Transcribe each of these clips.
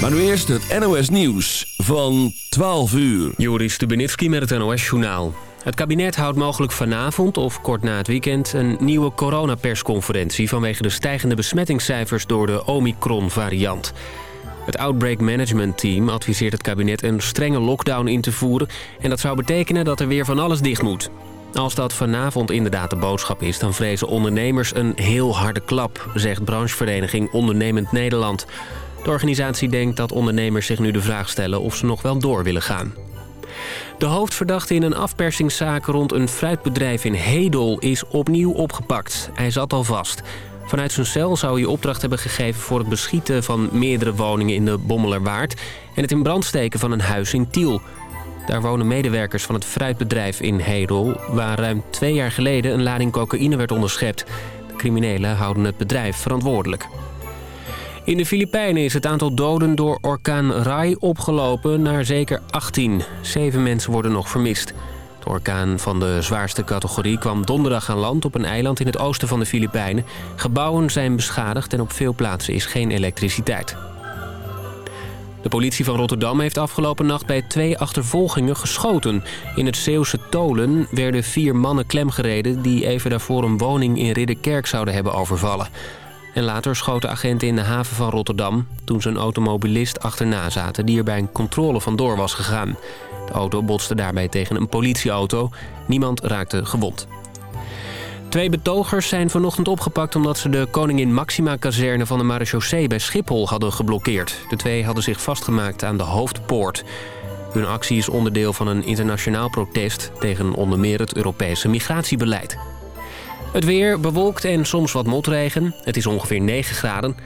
Maar nu eerst het NOS Nieuws van 12 uur. Joris Stubenitski met het NOS-journaal. Het kabinet houdt mogelijk vanavond of kort na het weekend... een nieuwe coronapersconferentie vanwege de stijgende besmettingscijfers... door de Omicron-variant. Het Outbreak Management Team adviseert het kabinet een strenge lockdown in te voeren... en dat zou betekenen dat er weer van alles dicht moet. Als dat vanavond inderdaad de boodschap is... dan vrezen ondernemers een heel harde klap, zegt branchevereniging Ondernemend Nederland. De organisatie denkt dat ondernemers zich nu de vraag stellen... of ze nog wel door willen gaan. De hoofdverdachte in een afpersingszaak rond een fruitbedrijf in Hedel is opnieuw opgepakt. Hij zat al vast. Vanuit zijn cel zou hij opdracht hebben gegeven voor het beschieten van meerdere woningen in de Bommelerwaard... en het in brand steken van een huis in Tiel. Daar wonen medewerkers van het fruitbedrijf in Hedel... waar ruim twee jaar geleden een lading cocaïne werd onderschept. De criminelen houden het bedrijf verantwoordelijk. In de Filipijnen is het aantal doden door orkaan Rai opgelopen naar zeker 18. Zeven mensen worden nog vermist. De orkaan van de zwaarste categorie kwam donderdag aan land op een eiland in het oosten van de Filipijnen. Gebouwen zijn beschadigd en op veel plaatsen is geen elektriciteit. De politie van Rotterdam heeft afgelopen nacht bij twee achtervolgingen geschoten. In het Zeeuwse Tolen werden vier mannen klemgereden... die even daarvoor een woning in Ridderkerk zouden hebben overvallen. En later schoten agenten in de haven van Rotterdam... toen ze een automobilist achterna zaten die er bij een controle vandoor was gegaan. De auto botste daarbij tegen een politieauto. Niemand raakte gewond. Twee betogers zijn vanochtend opgepakt omdat ze de Koningin Maxima-kazerne van de marechaussee bij Schiphol hadden geblokkeerd. De twee hadden zich vastgemaakt aan de hoofdpoort. Hun actie is onderdeel van een internationaal protest tegen onder meer het Europese migratiebeleid. Het weer bewolkt en soms wat motregen. Het is ongeveer 9 graden.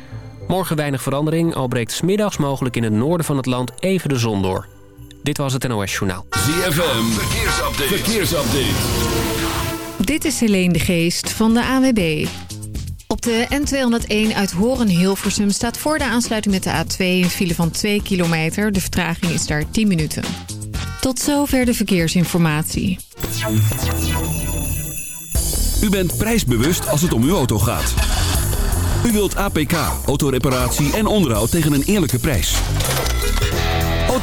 Morgen weinig verandering, al breekt smiddags mogelijk in het noorden van het land even de zon door. Dit was het NOS Journaal. ZFM, verkeersupdate. verkeersupdate. Dit is Helene de Geest van de AWB. Op de N201 uit Horen-Hilversum staat voor de aansluiting met de A2 een file van 2 kilometer. De vertraging is daar 10 minuten. Tot zover de verkeersinformatie. U bent prijsbewust als het om uw auto gaat. U wilt APK, autoreparatie en onderhoud tegen een eerlijke prijs.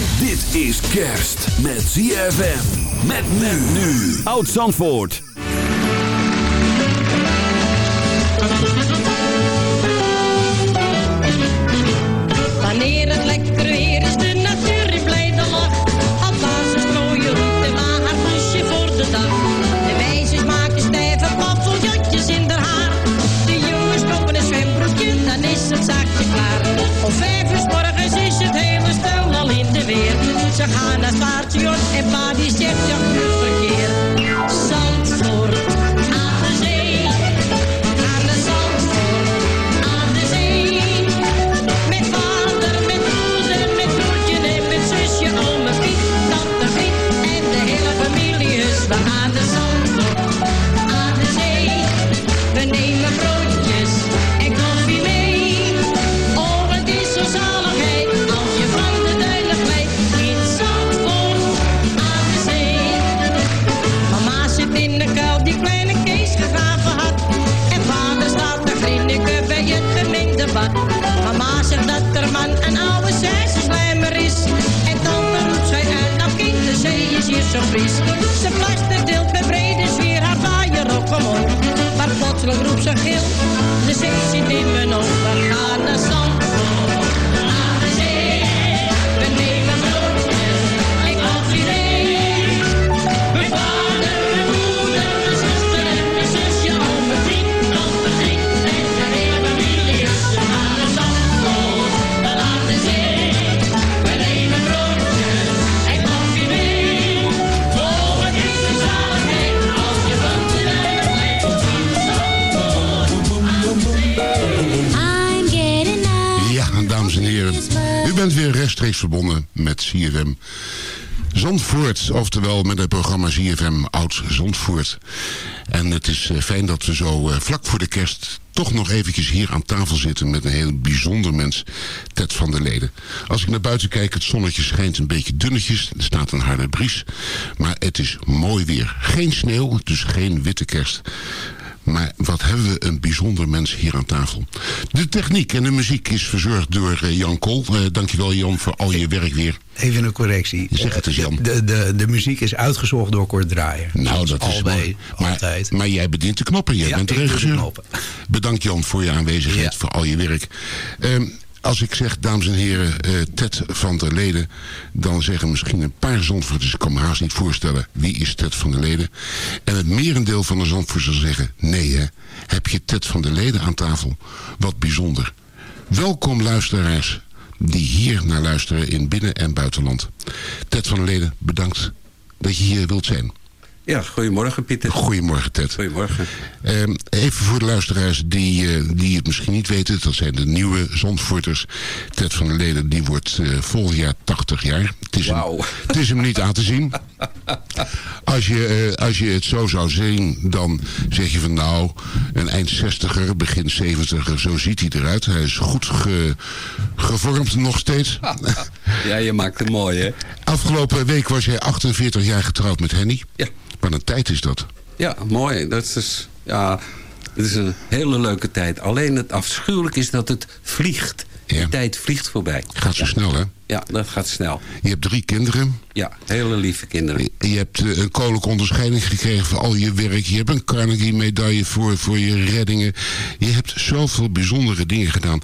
Dit is kerst met ZFM. Met men nu. Oud Zandvoort. Wanneer het lekker Ze gaan naar en pa die zegt goed verkeer. Oftewel met het programma CFM Oud Zandvoort. En het is eh, fijn dat we zo eh, vlak voor de kerst toch nog eventjes hier aan tafel zitten met een heel bijzonder mens, Ted van der Leden. Als ik naar buiten kijk, het zonnetje schijnt een beetje dunnetjes, er staat een harde bries, maar het is mooi weer. Geen sneeuw, dus geen witte kerst. Maar wat hebben we een bijzonder mens hier aan tafel. De techniek en de muziek is verzorgd door eh, Jan Kool. Uh, dankjewel Jan voor al je werk weer. Even een correctie. Zeg het eens Jan. De, de, de muziek is uitgezocht door Kort Draaier. Nou, dat is mooi. Maar, altijd. maar jij bedient de knoppen. Jij bent de regisseur. Bedankt Jan voor je aanwezigheid, voor al je werk. Um, als ik zeg, dames en heren, uh, Ted van der Leden... dan zeggen misschien een paar Zandvoorters... ik kan me haast niet voorstellen, wie is Ted van der Leden? En het merendeel van de Zandvoorters zeggen... nee hè, heb je Ted van der Leden aan tafel? Wat bijzonder. Welkom luisteraars die hier naar luisteren in binnen- en buitenland. Ted van der Leden, bedankt dat je hier wilt zijn. Ja, goedemorgen Pieter. Goedemorgen Ted. Goedemorgen. Uh, even voor de luisteraars die, uh, die het misschien niet weten. Dat zijn de nieuwe Zandvoorters. Ted van der Leden die wordt uh, volgend jaar 80 jaar. Het is, wow. hem, het is hem niet aan te zien. Als je, als je het zo zou zien, dan zeg je van nou... een eind 60er, begin 70er, zo ziet hij eruit. Hij is goed ge, gevormd nog steeds. ja, je maakt het mooi hè. Afgelopen week was jij 48 jaar getrouwd met Henny. Ja. Wat een tijd is dat. Ja, mooi. Dat is, ja, het is een hele leuke tijd. Alleen het afschuwelijk is dat het vliegt. Ja. Tijd vliegt voorbij. Gaat zo snel, hè? Ja, dat gaat snel. Je hebt drie kinderen. Ja, hele lieve kinderen. Je hebt uh, een koninklijke onderscheiding gekregen voor al je werk. Je hebt een Carnegie-medaille voor, voor je reddingen. Je hebt zoveel bijzondere dingen gedaan.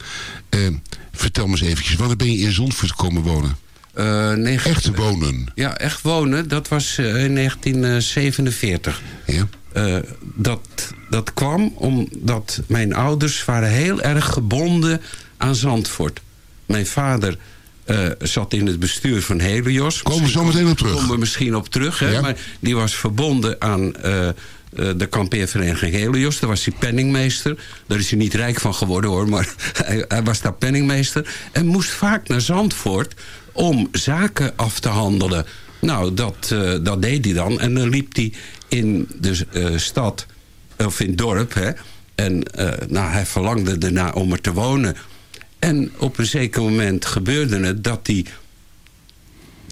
Uh, vertel me eens eventjes, wanneer ben je in Zandvoort komen wonen? Uh, negen... Echt wonen? Ja, echt wonen. Dat was in 1947. Ja. Uh, dat, dat kwam omdat mijn ouders waren heel erg gebonden aan Zandvoort. Mijn vader zat in het bestuur van Helios. Komen we zo meteen op terug. Komen we misschien op terug. Hè? Ja. Maar die was verbonden aan de kampeervereniging Helios. Daar was hij penningmeester. Daar is hij niet rijk van geworden hoor. Maar hij, hij was daar penningmeester. En moest vaak naar Zandvoort om zaken af te handelen. Nou, dat, uh, dat deed hij dan. En dan liep hij in de uh, stad, of in het dorp. Hè, en uh, nou, hij verlangde erna om er te wonen. En op een zeker moment gebeurde het dat hij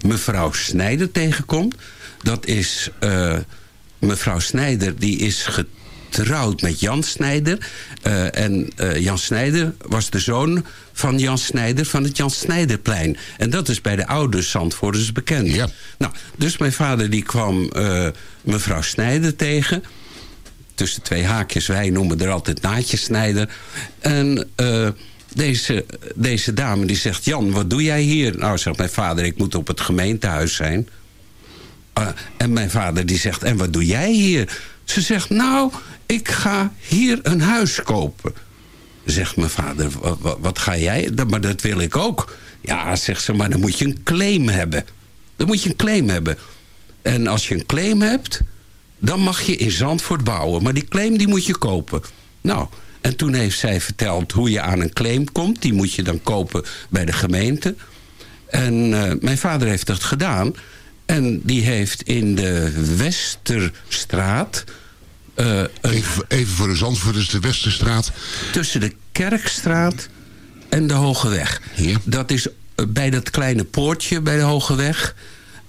mevrouw Snijder tegenkomt. Dat is mevrouw Snijder, die is getrouwd met Jan Snijder. Uh, en uh, Jan Snijder was de zoon van Jan Snijder van het Jan Snijderplein. En dat is bij de oude Zandvoorters bekend. Ja. Nou, dus mijn vader die kwam uh, mevrouw Snijder tegen. Tussen twee haakjes, wij noemen er altijd naadjes Snijder. En deze, deze dame die zegt... Jan, wat doe jij hier? Nou, zegt mijn vader, ik moet op het gemeentehuis zijn. en mijn vader die zegt, en wat doe jij hier? Ze zegt, nou, ik ga hier een huis kopen. Zegt mijn vader, wat, ga jij? Maar dat wil ik ook. Ja, zegt ze, maar dan moet je een claim hebben. Dan moet je een claim hebben. En als je een claim hebt, dan mag je in Zandvoort bouwen. Maar die claim die moet je kopen. Nou, en toen heeft zij verteld hoe je aan een claim komt. Die moet je dan kopen bij de gemeente. En uh, mijn vader heeft dat gedaan. En die heeft in de Westerstraat... Uh, even, even, voor de Zandvoorters, de Westerstraat. Tussen de Kerkstraat en de Hoge Weg. Hier. Dat is bij dat kleine poortje bij de Hoge Weg.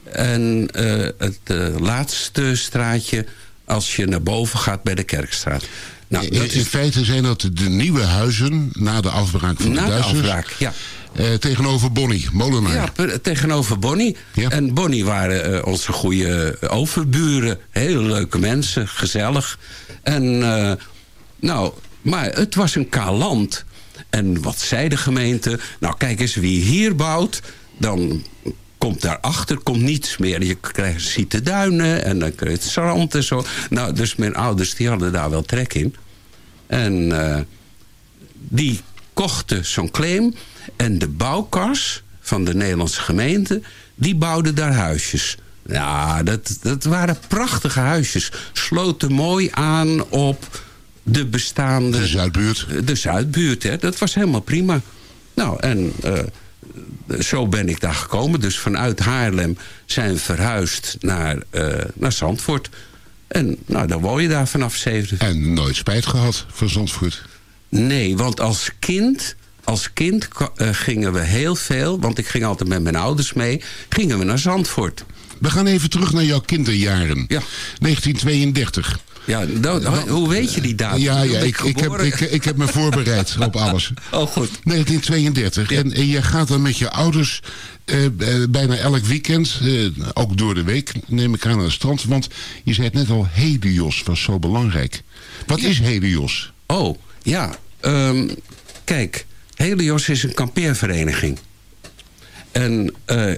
En uh, het uh, laatste straatje als je naar boven gaat bij de Kerkstraat. Nou, in, in feite zijn dat de nieuwe huizen na de afbraak van na de Duitsers. de afbraak, ja. Uh, tegenover Bonnie, Molenaar. Ja, tegenover Bonnie. Ja. En Bonnie waren uh, onze goede overburen. Hele leuke mensen, gezellig. En uh, nou, maar het was een kaal land. En wat zei de gemeente? Nou, kijk eens, wie hier bouwt, dan komt daarachter komt niets meer. Je krijgt, ziet de duinen en dan krijg je het strand en zo. Nou, dus mijn ouders die hadden daar wel trek in. En die kochten zo'n claim... En de bouwkas van de Nederlandse gemeente, die bouwde daar huisjes. Ja, dat, dat waren prachtige huisjes. Sloten mooi aan op de bestaande... De Zuidbuurt. De Zuidbuurt, hè. Dat was helemaal prima. Nou, en eh, zo ben ik daar gekomen. Dus vanuit Haarlem zijn we verhuisd naar, eh, naar Zandvoort. En nou, dan woon je daar vanaf 47. En nooit spijt gehad van Zandvoort. Nee, want als kind, als kind eh, gingen we heel veel... want ik ging altijd met mijn ouders mee... gingen we naar Zandvoort. We gaan even terug naar jouw kinderjaren. Ja. 1932. Ja, nou, hoe weet je die datum? Ja, ja ik, ik, heb, ik, ik heb me voorbereid op alles. Oh, goed. 1932. En, en je gaat dan met je ouders eh, eh, bijna elk weekend, eh, ook door de week, neem ik aan naar het strand. Want je zei het net al, Helios was zo belangrijk. Wat is Helios? Oh, ja. Ehm, kijk, Helios is een kampeervereniging. En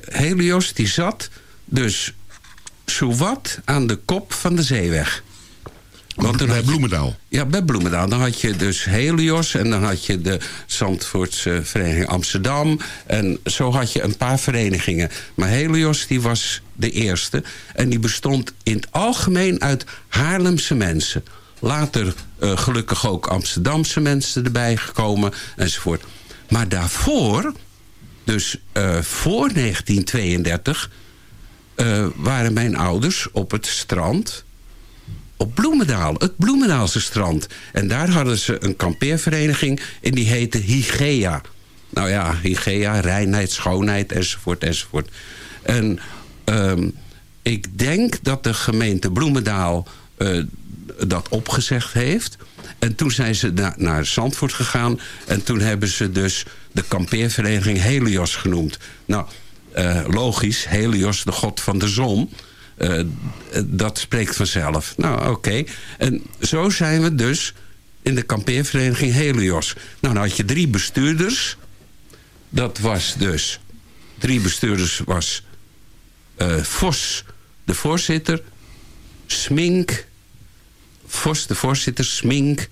Helios die zat dus zowat aan de kop van de zeeweg. Want bij Bloemendaal. Ja, bij Bloemendaal. Dan had je dus Helios en dan had je de Zandvoortse Vereniging Amsterdam. En zo had je een paar verenigingen. Maar Helios die was de eerste. En die bestond in het algemeen uit Haarlemse mensen. Later eh, gelukkig ook Amsterdamse mensen erbij gekomen enzovoort. Maar daarvoor, dus eh, voor 1932... eh, waren mijn ouders op het strand op Bloemendaal, het Bloemendaalse strand. En daar hadden ze een kampeervereniging en die heette Hygea. Nou ja, Hygea, reinheid, schoonheid, enzovoort, enzovoort. En ehm, ik denk dat de gemeente Bloemendaal eh, dat opgezegd heeft. En toen zijn ze na- naar Zandvoort gegaan. En toen hebben ze dus de kampeervereniging Helios genoemd. Nou, eh, logisch, Helios, de god van de zon... Eh, dat spreekt vanzelf. Nou, oké. En zo zijn we dus in de kampeervereniging Helios. Nou, dan had je drie bestuurders. Dat was dus... Drie bestuurders was... eh, Vos, de voorzitter. Smink. Vos, de voorzitter. Smink.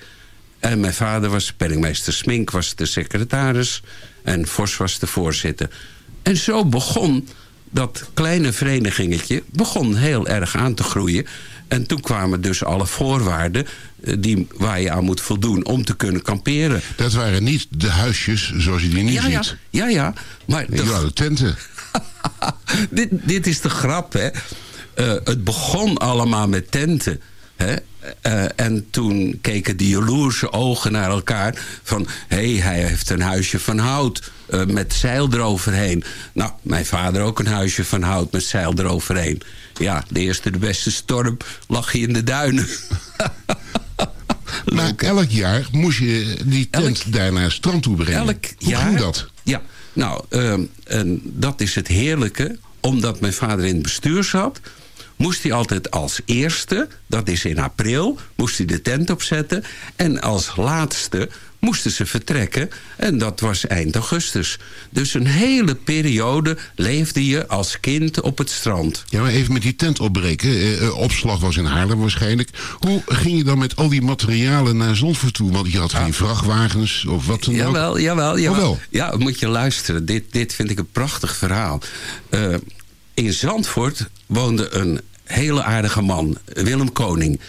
En mijn vader was penningmeester. Smink was de secretaris. En Vos was de voorzitter. En zo begon dat kleine verenigingetje begon heel erg aan te groeien. En toen kwamen dus alle voorwaarden eh, die, waar je aan moet voldoen om te kunnen kamperen. Dat waren niet de huisjes zoals je die nu Ja, ziet. ja, ja. Maar Nee, de, ja, de tenten. dit, dit is de grap, hè. Eh, het begon allemaal met tenten. Hè? Eh, en toen keken die jaloerse ogen naar elkaar van... hé, hey, hij heeft een huisje van hout eh, met zeil eroverheen. Nou, mijn vader ook een huisje van hout met zeil eroverheen. Ja, de eerste de beste storm lag hij in de duinen. Maar elk jaar moest je die tent Elk- daar naar het strand toe brengen. Elk Hoe jaar. ging dat? Ja, nou, ehm, en dat is het heerlijke. Omdat mijn vader in het bestuur zat... moest hij altijd als eerste, dat is in april... moest hij de tent opzetten. En als laatste moesten ze vertrekken. En dat was eind augustus. Dus een hele periode leefde je als kind op het strand. Ja, maar even met die tent opbreken. Eh, eh, opslag was in Haarlem waarschijnlijk. Hoe ging je dan met al die materialen naar Zandvoort toe? Want je had geen vrachtwagens of wat dan ook. Jawel, jawel, jawel. Oh, wel? Ja, moet je luisteren. Dit, dit vind ik een prachtig verhaal. Eh, in Zandvoort woonde een hele aardige man, Willem Koning.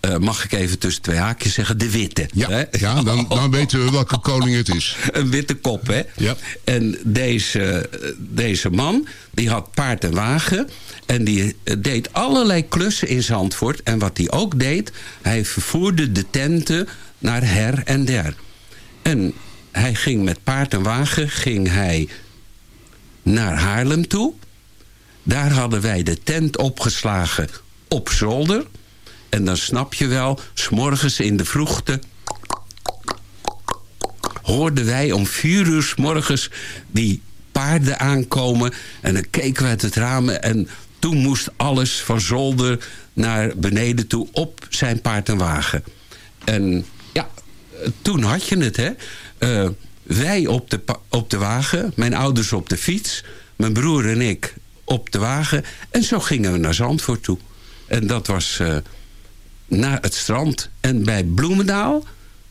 Eh, mag ik even tussen twee haakjes zeggen, de witte. Ja, hè? ja dan, dan weten we welke koning het is. Een witte kop, hè? Ja. En deze, deze man, die had paard en wagen. En die deed allerlei klussen in Zandvoort. En wat hij ook deed, hij vervoerde de tenten naar her en der. En hij ging met paard en wagen ging hij naar Haarlem toe. Daar hadden wij de tent opgeslagen op zolder. En dan snap je wel, s'morgens in de vroegte hoorden wij om vier uur 's morgens die paarden aankomen. En dan keken we uit het raam en toen moest alles van zolder naar beneden toe op zijn paard en wagen. En ja, toen had je het, hè. Eh, wij op de, op de wagen, mijn ouders op de fiets... mijn broer en ik op de wagen. En zo gingen we naar Zandvoort toe. En dat was eh, naar het strand. En bij Bloemendaal,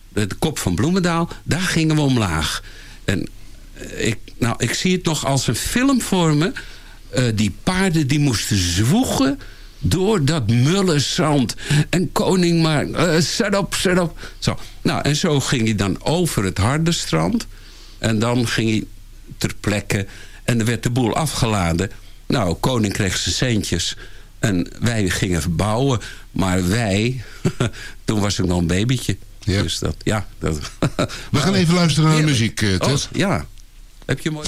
de kop van Bloemendaal, daar gingen we omlaag. En eh, ik, nou, ik zie het nog als een film voor me. Eh, die paarden die moesten zwoegen door dat mulle zand. En koning maar, eh, zet op, zet op. Zo. Nou, en zo ging hij dan over het harde strand. En dan ging hij ter plekke en er werd de boel afgeladen. Nou, koning kreeg zijn centjes en wij gingen verbouwen. Maar wij, toen was ik nog een babytje. Ja. Dus dat, ja. Dat, We gaan even luisteren naar de muziek, eh, Ted. Oh, ja. Heb je mooi...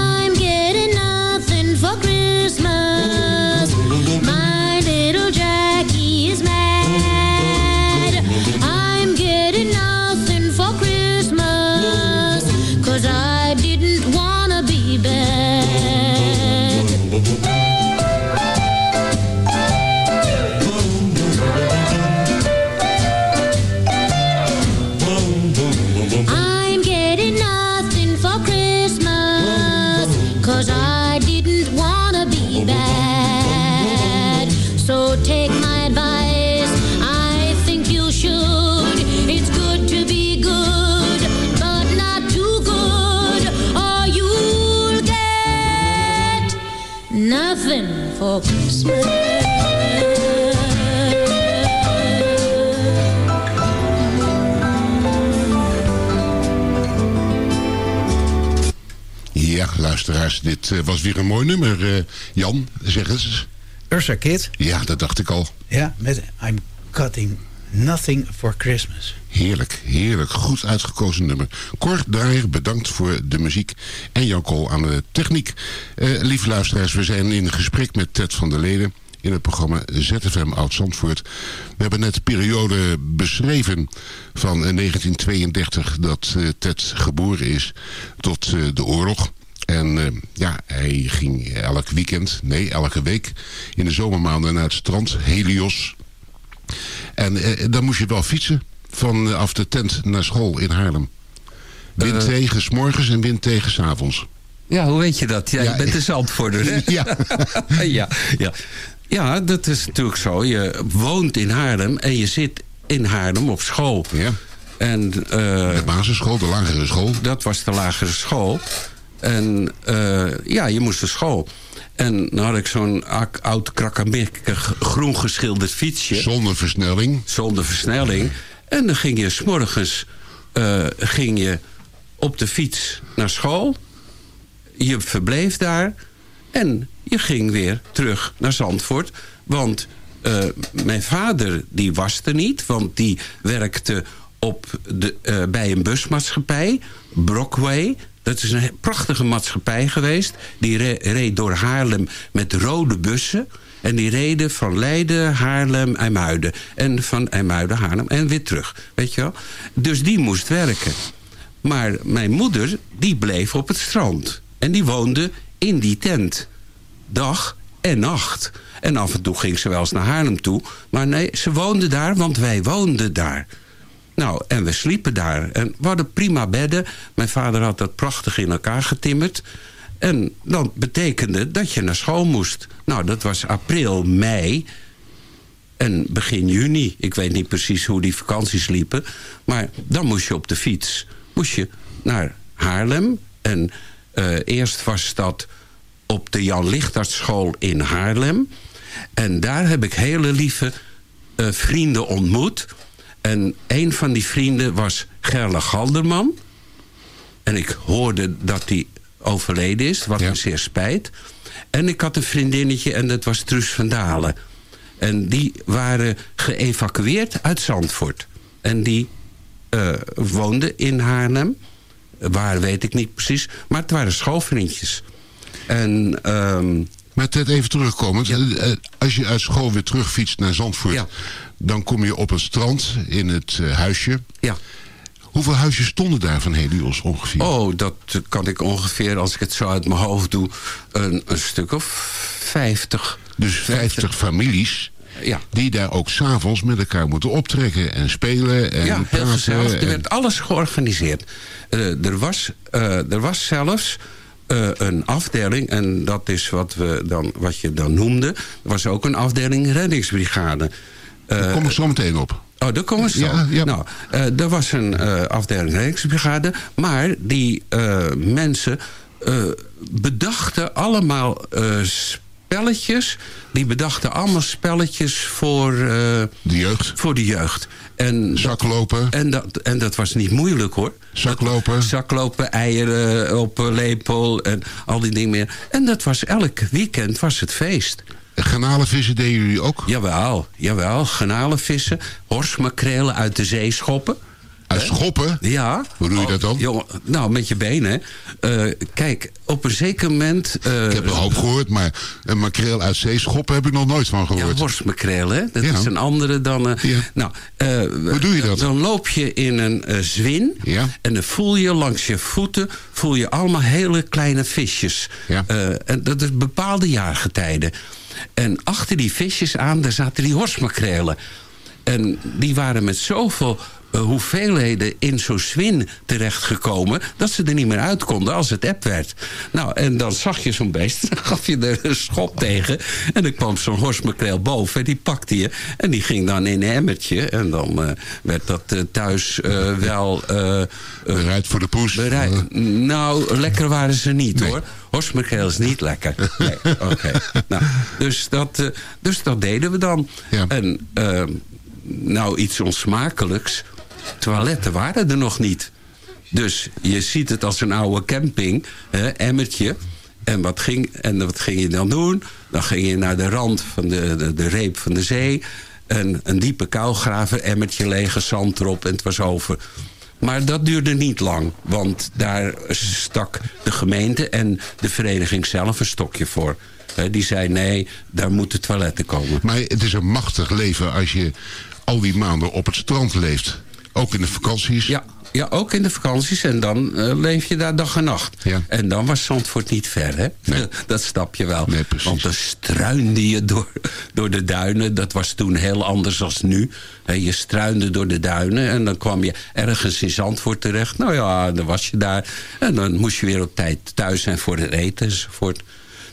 eh, was weer een mooi nummer. eh, Jan, zeg eens. Ursa Kid. Ja, dat dacht ik al. Ja, met I'm cutting nothing for Christmas. Heerlijk, heerlijk. Goed uitgekozen nummer. Cor Draaier, bedankt voor de muziek. En Jan Kool aan de techniek. Eh, lieve luisteraars, we zijn in gesprek met Ted van der Leden in het programma ZFM Oud-Zandvoort. We hebben net de periode beschreven van eh, 1932 dat Ted geboren is tot de oorlog. En eh, ja, hij ging elk weekend, nee, elke week in de zomermaanden naar het strand, Helios. En eh, dan moest je wel fietsen vanaf de tent naar school in Haarlem. Wind Eh. tegen 's morgens en wind tegen 's avonds. Ja, hoe weet je dat? Ja, Ja, je bent een zandvoorder, hè? Ja. ja, ja. ja, dat is natuurlijk zo. Je woont in Haarlem en je zit in Haarlem op school. Ja. En eh, De basisschool, de lagere school. dat was de lagere school. En eh, ja, je moest naar school. En dan had ik zo'n oud krakkemikkig groen geschilderd fietsje. Zonder versnelling. zonder versnelling. En dan ging je s'morgens eh ging je op de fiets naar school. Je verbleef daar. En je ging weer terug naar Zandvoort. Want eh, mijn vader die was er niet. Want die werkte op de, bij een busmaatschappij. Brockway. Dat is een prachtige maatschappij geweest. Die re- reed door Haarlem met rode bussen. En die reden van Leiden, Haarlem, IJmuiden. En van IJmuiden, Haarlem en weer terug. Weet je wel? Dus die moest werken. Maar mijn moeder, die bleef op het strand. En die woonde in die tent. Dag en nacht. En af en toe ging ze wel eens naar Haarlem toe. Maar nee, ze woonde daar, want wij woonden daar. Nou, en we sliepen daar. En we hadden prima bedden. Mijn vader had dat prachtig in elkaar getimmerd. En dat betekende dat je naar school moest. Nou, dat was april, mei. En begin juni, ik weet niet precies hoe die vakanties liepen... maar dan moest je op de fiets moest je naar Haarlem. En eh, eerst was dat op de Jan Lichtartschool in Haarlem. En daar heb ik hele lieve eh, vrienden ontmoet. En een van die vrienden was Gerle Galderman. En ik hoorde dat hij overleden is, wat me zeer spijt. En ik had een vriendinnetje en dat was Truus van Dalen. En die waren geëvacueerd uit Zandvoort. En die uh, woonden in Haarlem. Waar weet ik niet precies. Maar het waren schoolvriendjes. En... Um, maar Ted, even terugkomen. Eh, als je uit school weer terugfietst naar Zandvoort... dan kom je op het strand in het uh, huisje. Ja. Hoeveel huisjes stonden daar van Helios ongeveer? Oh, dat kan ik ongeveer, als ik het zo uit mijn hoofd doe... een, een stuk of vijftig. Dus vijftig families ja. die daar ook s'avonds met elkaar moeten optrekken en spelen en ja, heel gezellig. Er werd alles georganiseerd. Uh, er, was, uh, er was zelfs uh, een afdeling, en dat is wat, we dan, wat je dan noemde... was ook een afdeling reddingsbrigade. daar kom ik zo meteen op. Oh, daar komen ze zo. Ja, ja. Nou, uh, er was een uh, afdeling reddingsbrigade, maar die uh, mensen bedachten allemaal spelletjes. Die bedachten allemaal spelletjes voor... De jeugd? Voor de jeugd. En zaklopen? en, dat, en dat was niet moeilijk hoor. Zaklopen? zaklopen, eieren op lepel en al die dingen meer. En dat was elk weekend was het feest. Garnalenvissen deden jullie ook? Jawel, jawel. Garnalenvissen, horsmakrelen uit de zee schoppen. Uit schoppen? Ja. Hoe doe je dat dan? Oh, nou, met je benen. Uh, kijk, op een zeker moment... Uh, ik heb een hoop gehoord, maar een makreel uit zee schoppen heb ik nog nooit van gehoord. Ja, worstmakreel, hè? Dat ja. is een andere dan... Uh, ja. Nou, Hoe doe je dat? Dan loop je in een zwin. Ja. En dan voel je langs je voeten... voel je allemaal hele kleine visjes. Ja. en dat is bepaalde jaargetijden. En achter die visjes aan, daar zaten die horsmakrelen. En die waren met zoveel uh, hoeveelheden in zo'n swin terechtgekomen... dat ze er niet meer uit konden als het app werd. Nou, en dan zag je zo'n beest, dan gaf je er een schop tegen... en dan kwam zo'n horsmakreel boven en die pakte je... en die ging dan in een emmertje en dan uh, werd dat uh, thuis wel... bereid voor de poes? Bereid. Nou, lekker waren ze niet, nee. hoor. Horsmakreel is niet lekker. Nee, oké. Okay. nou, dus, dat, dus dat deden we dan. Ja. En nou, iets onsmakelijks toiletten waren er nog niet. Dus je ziet het als een oude camping, hè, emmertje. En wat, ging, en wat ging je dan doen? Dan ging je naar de rand van de, de, de reep van de zee. En een diepe kuil graven, emmertje lege zand erop en het was over. Maar dat duurde niet lang, want daar stak de gemeente en de vereniging zelf een stokje voor. Die zei nee, daar moeten toiletten komen. Maar het is een machtig leven als je al die maanden op het strand leeft. Ook in de vakanties? Ja, ja ook in de vakanties. En dan uh, leef je daar dag en nacht. Ja. En dan was Zandvoort niet ver, hè? Nee. dat snap je wel. Nee. Want dan struinde je door, door de duinen. Dat was toen heel anders dan nu. He, je struinde door de duinen. En dan kwam je ergens in Zandvoort terecht. Nou ja, dan was je daar. En dan moest je weer op tijd thuis zijn voor het eten enzovoort.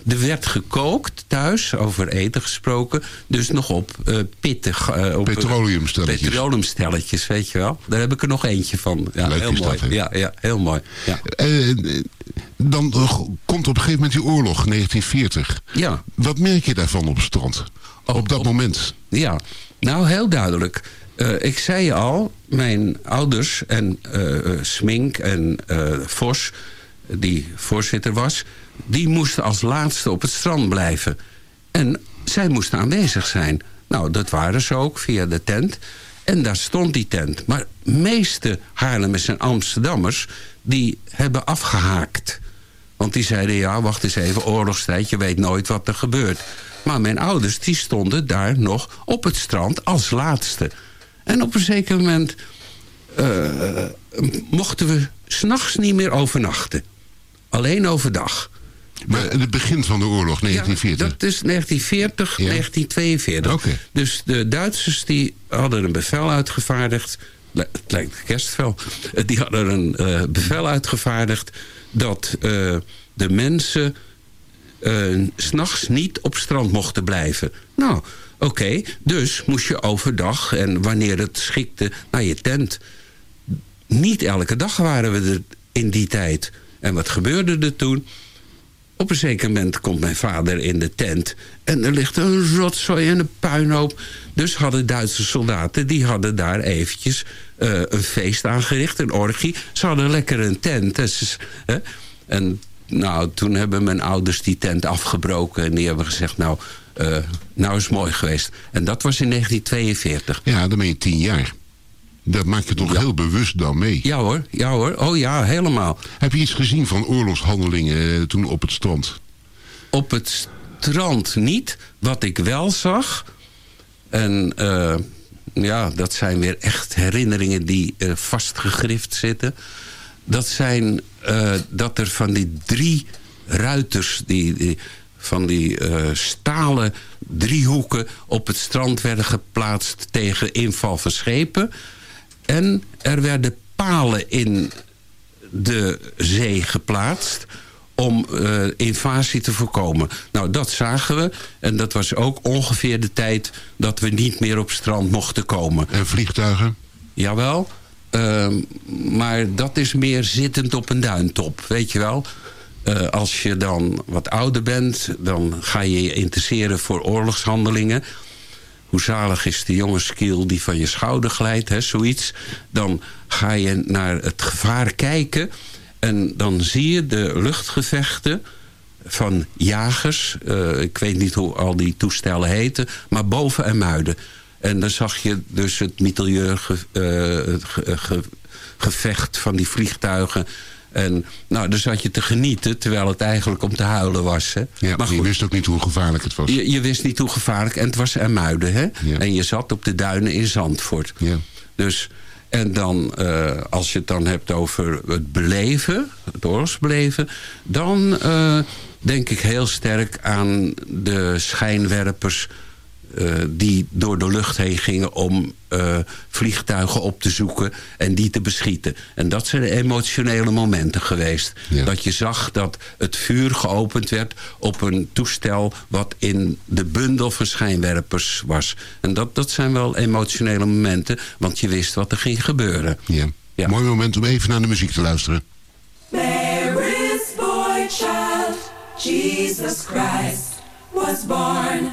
Er werd gekookt thuis, over eten gesproken. Dus nog op uh, pittig... Uh, op, petroleumstelletjes. Petroleumstelletjes, weet je wel. Daar heb ik er nog eentje van. Ja, Leuk heel mooi. Dat, ja, ja, heel mooi. Ja. Uh, dan komt op een gegeven moment die oorlog, 1940. Ja. Wat merk je daarvan op het strand? Op, op dat op, moment? Ja, nou heel duidelijk. ik zei al, mijn ouders en Smink en Vos, die voorzitter was die moesten als laatste op het strand blijven. En zij moesten aanwezig zijn. Nou, dat waren ze ook via de tent. En daar stond die tent. Maar meeste Haarlemmers en Amsterdammers... die hebben afgehaakt. Want die zeiden, ja, wacht eens even, oorlogstijd... je weet nooit wat er gebeurt. Maar mijn ouders, die stonden daar nog op het strand als laatste. En op een zeker moment... Uh, mochten we s'nachts niet meer overnachten. Alleen overdag. Maar het begin van de oorlog, 1940? Ja, dat is 1940, ja. 1942. Okay. Dus de Duitsers die hadden een bevel uitgevaardigd... Het lijkt kerstvel. Die hadden een uh, bevel uitgevaardigd... dat uh, de mensen uh, s'nachts niet op strand mochten blijven. Nou, Oké, dus moest je overdag en wanneer het schikte naar je tent. Niet elke dag waren we er in die tijd. En wat gebeurde er toen? Op een zeker moment komt mijn vader in de tent... en er ligt een rotzooi en een puinhoop. Dus hadden Duitse soldaten, die hadden daar eventjes uh, een feest aangericht, een orgie. Ze hadden lekker een tent. En, en nou, toen hebben mijn ouders die tent afgebroken... en die hebben gezegd, nou, uh, nou is mooi geweest. En dat was in 1942. Ja, dan ben je tien jaar. Dat maak je toch heel bewust dan mee? Ja hoor, ja hoor. Oh ja, helemaal. Heb je iets gezien van oorlogshandelingen eh, toen op het strand? Op het strand niet. Wat ik wel zag... En uh, ja, dat zijn weer echt herinneringen die uh, vastgegrift zitten. Dat zijn uh, dat er van die drie ruiters... die, die van die uh, stalen driehoeken op het strand werden geplaatst tegen inval van schepen. En er werden palen in de zee geplaatst om uh, invasie te voorkomen. Nou, dat zagen we. En dat was ook ongeveer de tijd dat we niet meer op strand mochten komen. En vliegtuigen? Jawel. Uh, maar dat is meer zittend op een duintop, weet je wel. Uh, als je dan wat ouder bent, dan ga je je interesseren voor oorlogshandelingen. Hoe zalig is de jonge skill die van je schouder glijdt, hè, zoiets. Dan ga je naar het gevaar kijken en dan zie je de luchtgevechten van jagers. Uh, ik weet niet hoe al die toestellen heten. Maar boven en muiden. En dan zag je dus het mitrailleurgevecht uh, van die vliegtuigen. En nou, dan zat je te genieten, terwijl het eigenlijk om te huilen was. Hè? Ja, maar goed, je wist ook niet hoe gevaarlijk het was. Je, je wist niet hoe gevaarlijk, en het was muiden, Hè? Ja. En je zat op de duinen in Zandvoort. Ja. Dus en dan, uh, als je het dan hebt over het beleven, het oorlogsbeleven... dan uh, denk ik heel sterk aan de schijnwerpers... Uh, die door de lucht heen gingen om vliegtuigen op te zoeken en die te beschieten. En dat zijn de emotionele momenten geweest. Ja. Dat je zag dat het vuur geopend werd op een toestel... wat in de bundel van schijnwerpers was. En dat, dat zijn wel emotionele momenten, want je wist wat er ging gebeuren. Ja. ja. Mooi moment om even naar de muziek te luisteren. Mary's boy child, Jesus Christ, was born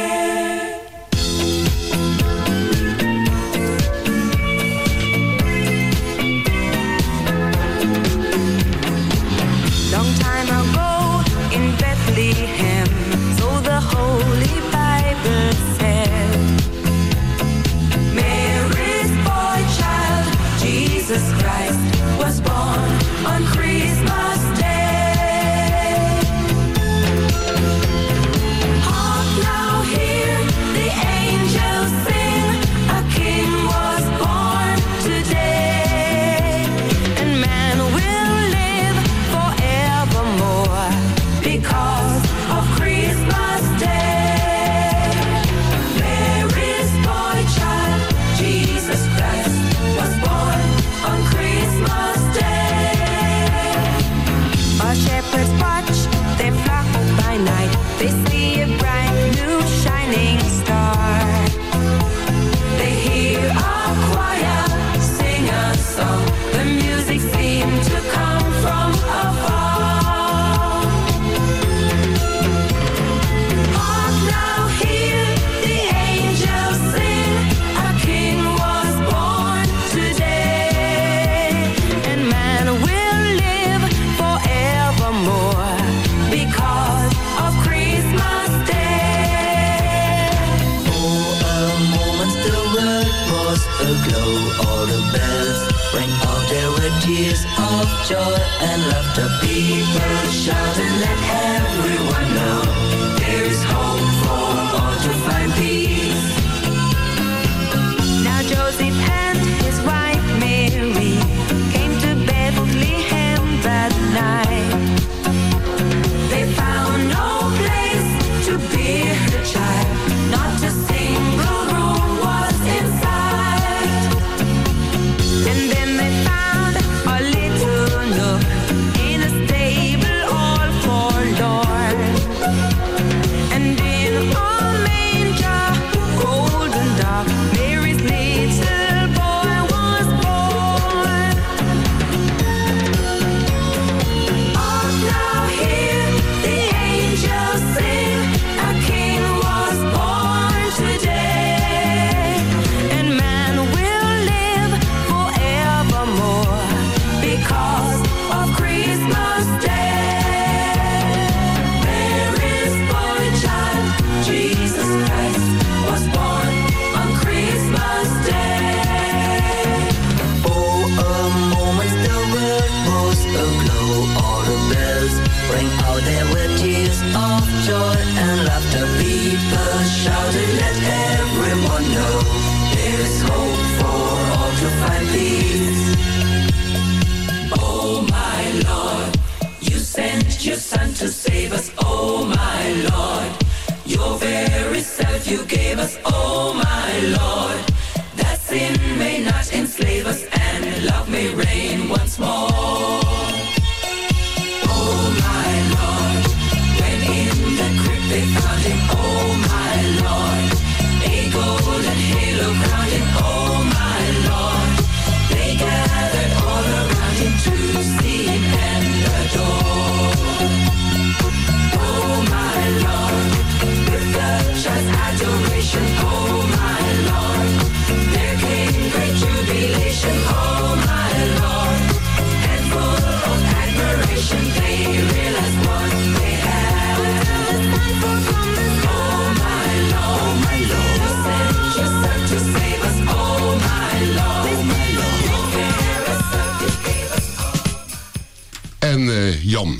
Joy and laughter People shout and let everyone Jan,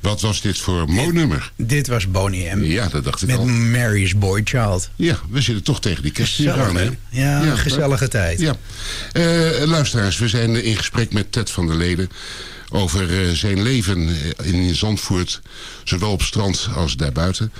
wat was dit voor mooi nummer? Dit was Boney M. Ja, dat dacht ik Met al. Mary's Boy Child. Ja, we zitten toch tegen die kerst aan, hè? Ja, een gezellige tijd. Ja. Eh, luisteraars, we zijn in gesprek met Ted van der Leden over eh, zijn leven eh, in Zandvoort, zowel op strand als daarbuiten.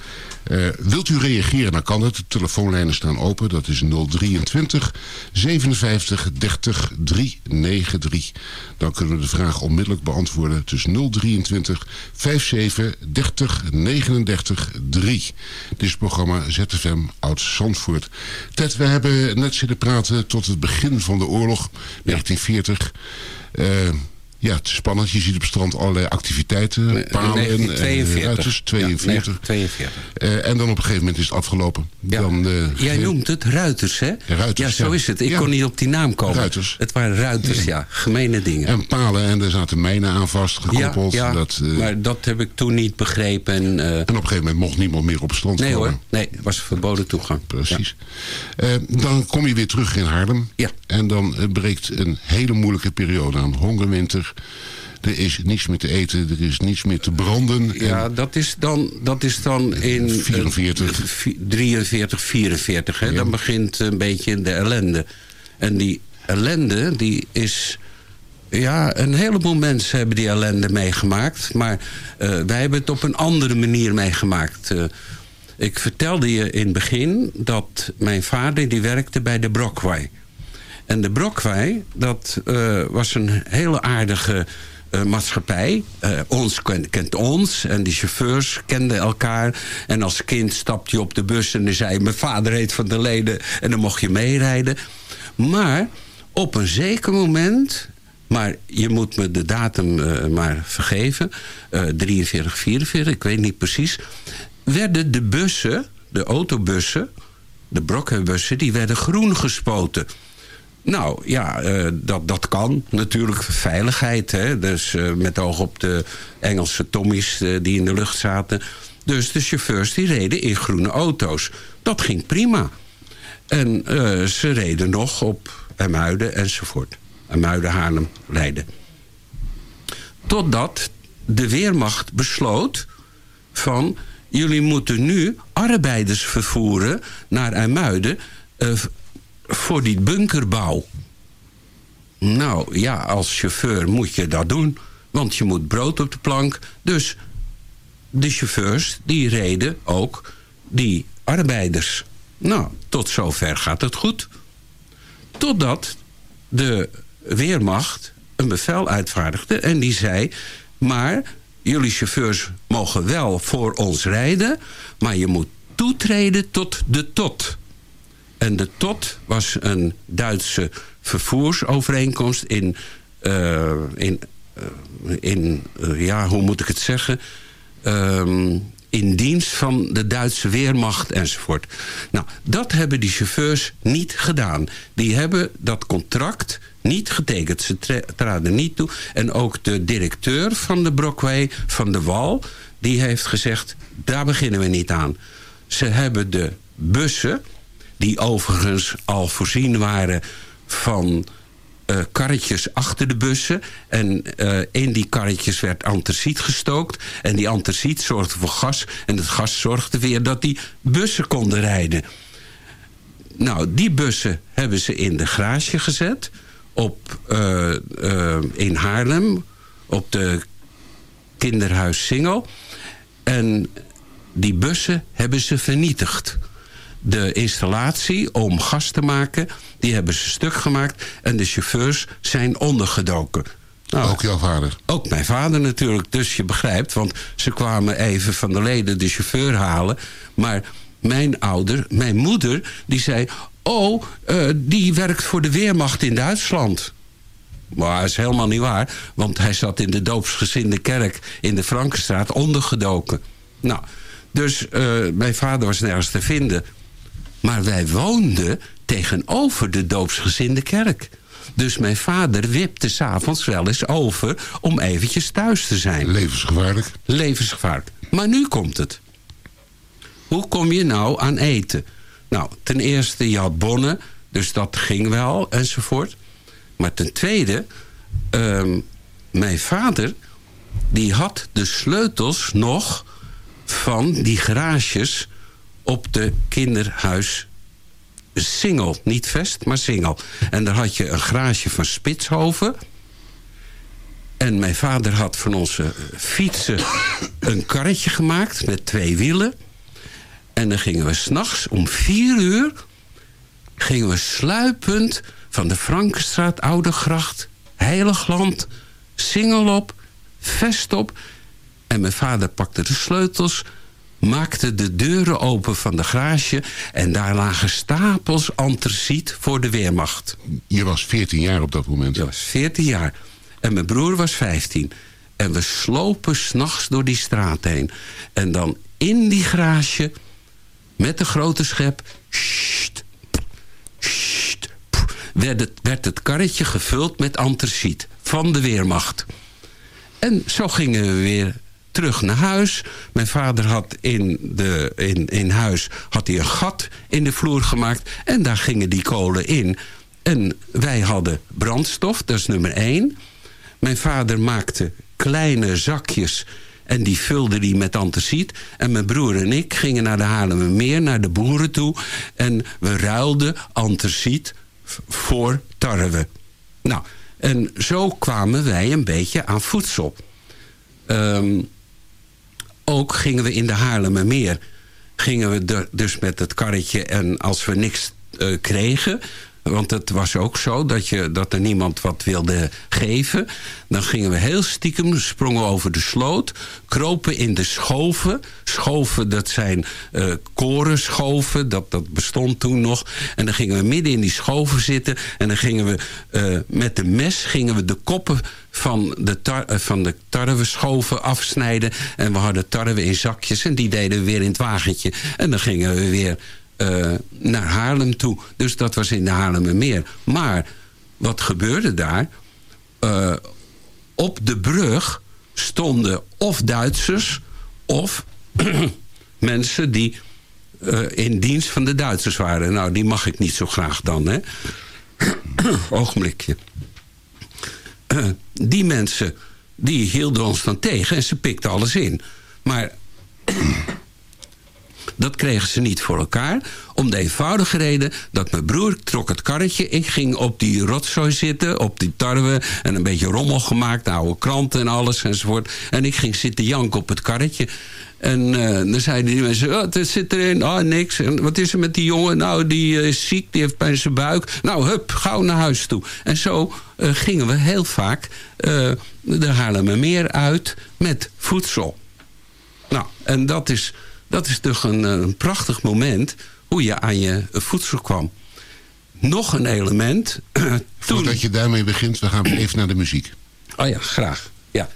Eh, wilt u reageren, dan kan het. De telefoonlijnen staan open. Dat is 023 57 30 393. Dan kunnen we de vraag onmiddellijk beantwoorden. Is 023 57 30 39 3. Dit is het programma ZFM Oud Zandvoort. Ted, we hebben net zitten praten tot het begin van de oorlog, 1940. Eh, ja, het is spannend. Je ziet op het strand allerlei activiteiten. Palen en 1942. ruiters. 42. Ja, 42. Eh, en dan op een gegeven moment is het afgelopen. Dan, eh, Jij noemt het ruiters, hè? Ruiters, ja, zo ja. is het. Ik kon niet op die naam komen. Ruiters. Het waren ruiters, ja. Gemene dingen. En palen en er zaten mijnen aan vastgekoppeld. Ja, ja, dat, eh, maar dat heb ik toen niet begrepen. En, eh, En op een gegeven moment mocht niemand meer op het strand nee komen. hoor, nee, het was verboden toegang. Precies. Eh, dan kom je weer terug in Haarlem. Ja. En dan eh, breekt een hele moeilijke periode aan. Hongerwinter. Er is niets meer te eten. Er is niets meer te branden. En- Ja, dat is dan, dat is dan in... eh, 44. vi- 43, 44. Hè? Dan begint een beetje de ellende. En die ellende, die is... Ja, een heleboel mensen hebben die ellende meegemaakt. Maar eh, wij hebben het op een andere manier meegemaakt. Eh, ik vertelde je in het begin dat mijn vader die werkte bij de Brockway. En de Brockway, dat eh, was een hele aardige eh, maatschappij. Eh, ons kent, kent ons en die chauffeurs kenden elkaar. En als kind stapte je op de bus en zei mijn vader heet Van der Leden en dan mocht je meerijden. Maar op een zeker moment... Maar je moet me de datum maar vergeven. eh 43, 44, ik weet niet precies. Werden de bussen, de autobussen, de Brockway-bussen... die werden groen gespoten. Nou ja, eh, dat, dat kan. Natuurlijk veiligheid. Hè? Dus eh, met oog op de Engelse Tommies eh, die in de lucht zaten. Dus de chauffeurs die reden in groene auto's. Dat ging prima. En ze reden nog op Emuiden enzovoort. Emuiden, Haarlem, Leiden. Totdat de Weermacht besloot van... jullie moeten nu arbeiders vervoeren naar IJmuiden... voor die bunkerbouw. Nou ja, als chauffeur moet je dat doen. Want je moet brood op de plank. Dus de chauffeurs die reden ook die arbeiders. Nou, tot zover gaat het goed. Totdat de Weermacht een bevel uitvaardigde en die zei... maar jullie chauffeurs mogen wel voor ons rijden... maar je moet toetreden tot de tot. En de TOT was een Duitse vervoersovereenkomst in, eh, in, eh, in eh, ja, hoe moet ik het zeggen? Ehm, in dienst van de Duitse Weermacht enzovoort. Nou, dat hebben die chauffeurs niet gedaan. Die hebben dat contract niet getekend. Ze tra- traden niet toe. En ook de directeur van de Brockway, van de Wal... die heeft gezegd, daar beginnen we niet aan. Ze hebben de bussen die overigens al voorzien waren van eh, karretjes achter de bussen. En eh, in die karretjes werd antraciet gestookt. En die antraciet zorgde voor gas. En het gas zorgde weer dat die bussen konden rijden. Nou, die bussen hebben ze in de garage gezet. Op, eh, in Haarlem. Op de kinderhuis Singel. En die bussen hebben ze vernietigd. De installatie om gas te maken, die hebben ze stuk gemaakt. En de chauffeurs zijn ondergedoken. Nou, Ook jouw vader. ook mijn vader natuurlijk, dus je begrijpt. Want ze kwamen even van de leden de chauffeur halen. Maar mijn ouder, mijn moeder, die zei... Oh, eh, die werkt voor de Weermacht in Duitsland. Maar dat is helemaal niet waar. Want hij zat in de doopsgezinde kerk in de Frankenstraat ondergedoken. Nou, dus eh, mijn vader was nergens te vinden. Maar wij woonden tegenover de doopsgezinde kerk. Dus mijn vader wipte s'avonds wel eens over om eventjes thuis te zijn. Levensgevaarlijk. Levensgevaarlijk. Maar nu komt het. Hoe kom je nou aan eten? Nou, ten eerste, je had bonnen, dus dat ging wel, enzovoort. Maar ten tweede, ehm, mijn vader, die had de sleutels nog van die garages op de kinderhuis Singel. Niet Vest, maar Singel. En daar had je een garage van Spitshoven. En mijn vader had van onze fietsen een karretje gemaakt met twee wielen. En dan gingen we s'nachts om vier uur... gingen we sluipend van de Frankenstraat, Oude Gracht... Heiligland, Singel op, Vest op... En mijn vader pakte de sleutels, maakte de deuren open van de garage... en daar lagen stapels antraciet voor de Weermacht. Je was 14 jaar op dat moment. Je was 14 jaar. En mijn broer was 15. En we slopen s'nachts door die straat heen. En dan in die garage, met de grote schep... sst, sst, werd, het, werd het karretje gevuld met antraciet van de Weermacht. En zo gingen we weer terug naar huis. Mijn vader had in, de, in, in huis had hij een gat in de vloer gemaakt. En daar gingen die kolen in. En wij hadden brandstof, dat is nummer één. Mijn vader maakte kleine zakjes en die vulde die met antraciet. En mijn broer en ik gingen naar de Haarlemmermeer, naar de boeren toe. En we ruilden antraciet v- voor tarwe. Nou, en zo kwamen wij een beetje aan voedsel. Ehm, ook gingen we in de Haarlemmermeer. Gingen we dus met het karretje en als we niks eh, kregen... want het was ook zo dat, je, dat er niemand wat wilde geven... dan gingen we heel stiekem, sprongen over de sloot... kropen in de schoven. Schoven, dat zijn eh korenschoven, dat, dat bestond toen nog. En dan gingen we midden in die schoven zitten... en dan gingen we eh, met de mes gingen we de koppen van de, tar eh, van de tarweschoven afsnijden. En we hadden tarwe in zakjes en die deden we weer in het wagentje. En dan gingen we weer eh, naar Haarlem toe. Dus dat was in de Haarlemmermeer. Maar wat gebeurde daar? Eh, op de brug stonden of Duitsers of mensen die in dienst van de Duitsers waren. Nou, die mag ik niet zo graag dan, hè? Ogenblikje. Die mensen, die hielden ons dan tegen en ze pikten alles in. Maar dat kregen ze niet voor elkaar. Om de eenvoudige reden dat mijn broer trok het karretje. Ik ging op die rotzooi zitten, op die tarwe. En een beetje rommel gemaakt, oude kranten en alles enzovoort. En ik ging zitten janken op het karretje. En eh, dan zeiden die mensen, oh, het zit erin, oh niks. En wat is er met die jongen? Nou, die eh, is ziek, die heeft pijn in zijn buik. Nou, hup, gauw naar huis toe. En zo eh, gingen we heel vaak de Haarlemmermeer uit met voedsel. Nou, en dat is, dat is toch een, een prachtig moment hoe je aan je voedsel kwam. Nog een element. toen... Voordat je daarmee begint, we gaan even naar de muziek. Oh ja, graag. Ja.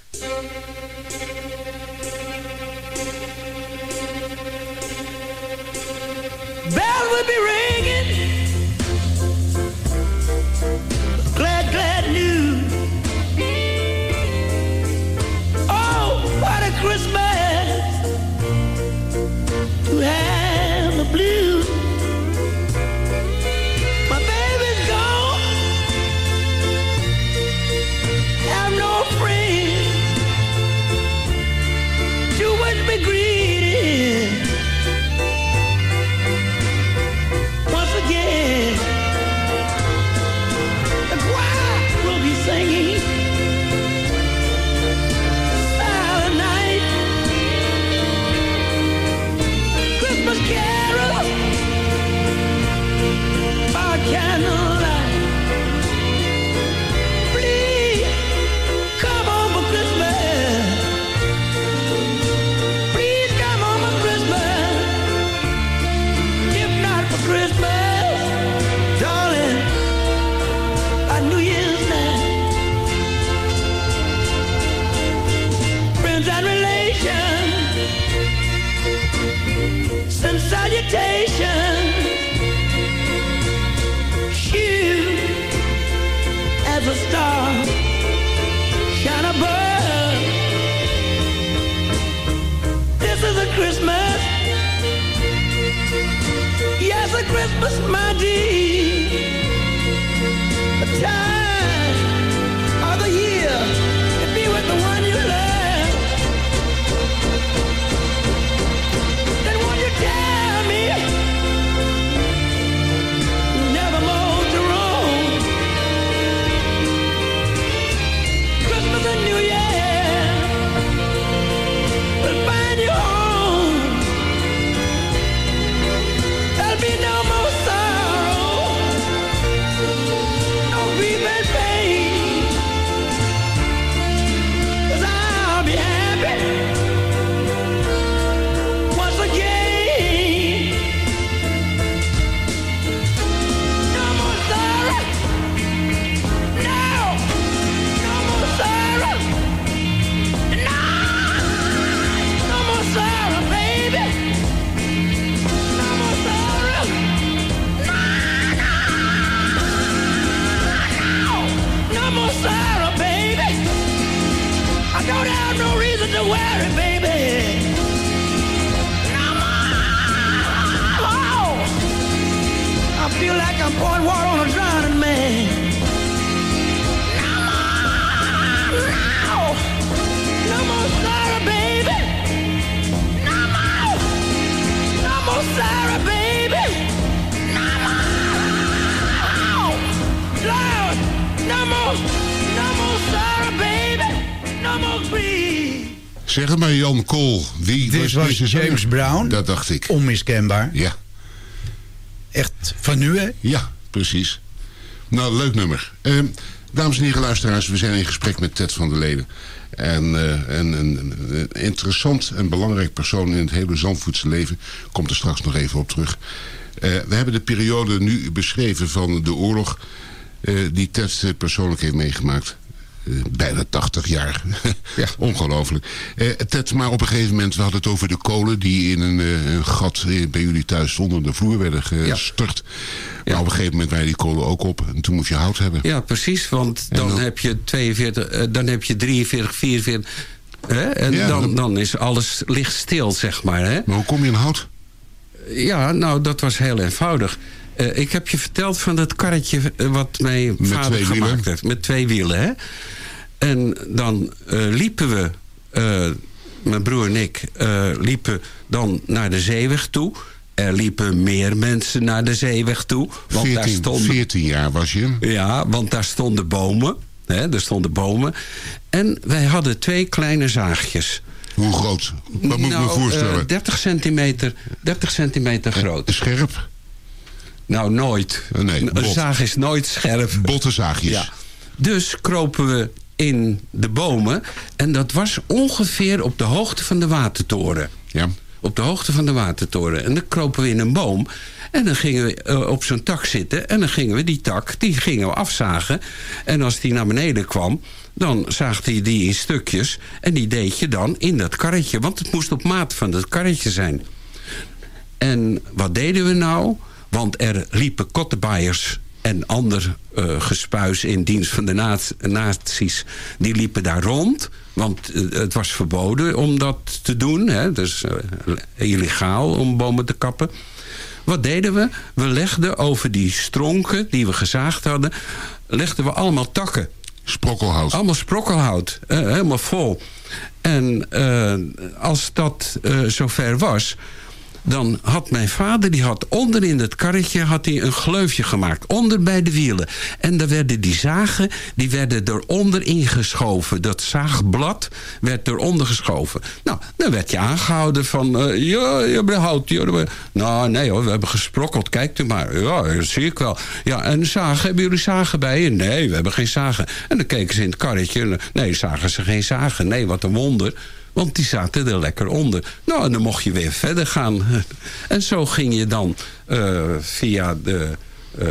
Zeg het maar, Jan Kool. Wie Dit was? James Brown. Dat dacht ik. Onmiskenbaar. Ja. Echt van nu, hè? Ja, precies. Nou, leuk nummer. Eh, dames en heren luisteraars, we zijn in gesprek met Ted van der Leden. En eh, een, een, een interessant en belangrijk persoon in het hele Zandvoetse leven. Komt er straks nog even op terug. Eh, we hebben de periode nu beschreven van de oorlog... eh, die Ted persoonlijk heeft meegemaakt. Eh, bijna 80 jaar. ja. Ongelooflijk. Eh, Ted, maar op een gegeven moment, we hadden het over de kolen... die in een, eh, gat bij jullie thuis onder de vloer werden gestort. Maar op een gegeven moment waren die kolen ook op. En toen moest je hout hebben. Ja, precies. Want dan, dan- heb je 42, eh, dan heb je 43, 44. Hè? En Ja, dan, dan- is alles ligt stil, zeg maar. Hè? Maar hoe kom je aan hout? Ja, nou, dat was heel eenvoudig. Eh, ik heb je verteld van dat karretje eh, wat mijn Met vader gemaakt wielen? heeft. Met twee wielen, hè. En dan eh, liepen we, mijn broer en ik, liepen dan naar de zeeweg toe. Er liepen meer mensen naar de zeeweg toe. Want daar 14, stonden 14 jaar was je. ja, want daar stonden bomen. Hè, er stonden bomen. En wij hadden twee kleine zaagjes. Hoe groot? Wat moet ik me Nou, voorstellen? eh, 30 centimeter, 30 centimeter groot. Scherp? Nou, nooit. nee, een bot. zaag is nooit scherp. Botte zaagjes. Ja. Dus kropen we in de bomen. En dat was ongeveer op de hoogte van de watertoren. Ja. Op de hoogte van de watertoren. En dan kropen we in een boom. En dan gingen we eh, op zo'n tak zitten. En dan gingen we die tak, die gingen we afzagen. En als die naar beneden kwam, dan zaagde je die in stukjes. En die deed je dan in dat karretje. Want het moest op maat van dat karretje zijn. En wat deden we nou? Want er liepen kottenbaaiers en ander eh gespuis in dienst van de nazi- nazi's... die liepen daar rond, want eh, het was verboden om dat te doen. Hè? Dus eh, illegaal om bomen te kappen. Wat deden we? We legden over die stronken die we gezaagd hadden... legden we allemaal takken. Sprokkelhout. Allemaal sprokkelhout. helemaal vol. En als dat zover was... dan had mijn vader, die had onder in het karretje had hij een gleufje gemaakt. Onder bij de wielen. En daar werden die zagen, die werden eronder ingeschoven. Dat zaagblad werd eronder geschoven. Nou, dan werd je aangehouden van... eh, ja, je. Ja, we- nou, nee hoor, we hebben gesprokkeld. Kijkt u maar. Ja, dat zie ik wel. Ja, en zagen, hebben jullie zagen bij je? Nee, we hebben geen zagen. En dan keken ze in het karretje. Nee, zagen ze geen zagen. Nee, wat een wonder. Want die zaten er lekker onder. Nou, en dan mocht je weer verder gaan. En zo ging je dan eh, via de eh,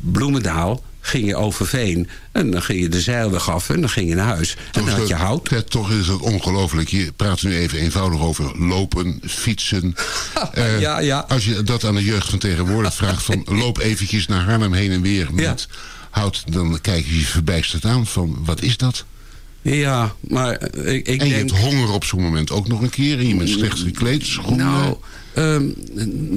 Bloemendaal ging je over veen. En dan ging je de zeilweg af en dan ging je naar huis. En dan had je hout. Ted, toch is het ongelooflijk. Je praat nu even eenvoudig over lopen, fietsen. Eh, ja, ja. Als je dat aan de jeugd van tegenwoordig vraagt... van loop eventjes naar Haarlem heen en weer met hout... dan kijken je verbijsterd aan van wat is dat? Ja, maar eh, ik, ik en je denk... hebt honger op zo'n moment ook nog een keer. En je bent slecht gekleed, schoenen. Nou, ehm,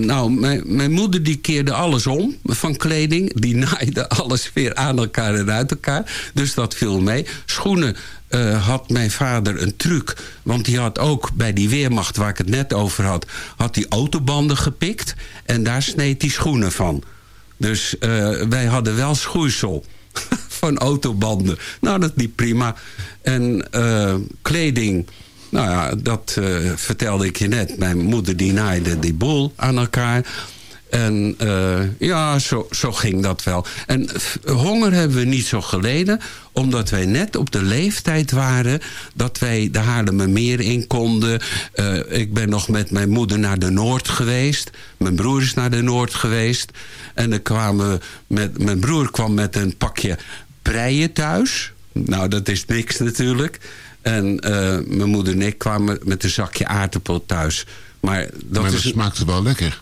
nou mijn, mijn moeder die keerde alles om van kleding. Die naaide alles weer aan elkaar en uit elkaar. Dus dat viel mee. Schoenen eh, had mijn vader een truc. Want die had ook bij die weermacht waar ik het net over had... had die autobanden gepikt. En daar sneed hij schoenen van. Dus eh, wij hadden wel schoeisel van autobanden. Nou, dat liep prima. En eh, kleding, nou ja, dat eh, vertelde ik je net. Mijn moeder die naaide die boel aan elkaar. En eh, ja, zo, zo ging dat wel. En honger hebben we niet zo geleden... omdat wij net op de leeftijd waren... dat wij de Haarlemmermeer in konden. ik ben nog met mijn moeder naar de Noord geweest. Mijn broer is naar de Noord geweest. En dan kwamen met, mijn broer kwam met een pakje preien thuis. Nou, dat is niks natuurlijk. En eh, mijn moeder en ik kwamen met een zakje aardappel thuis. Maar dat, maar dat is, smaakte wel lekker.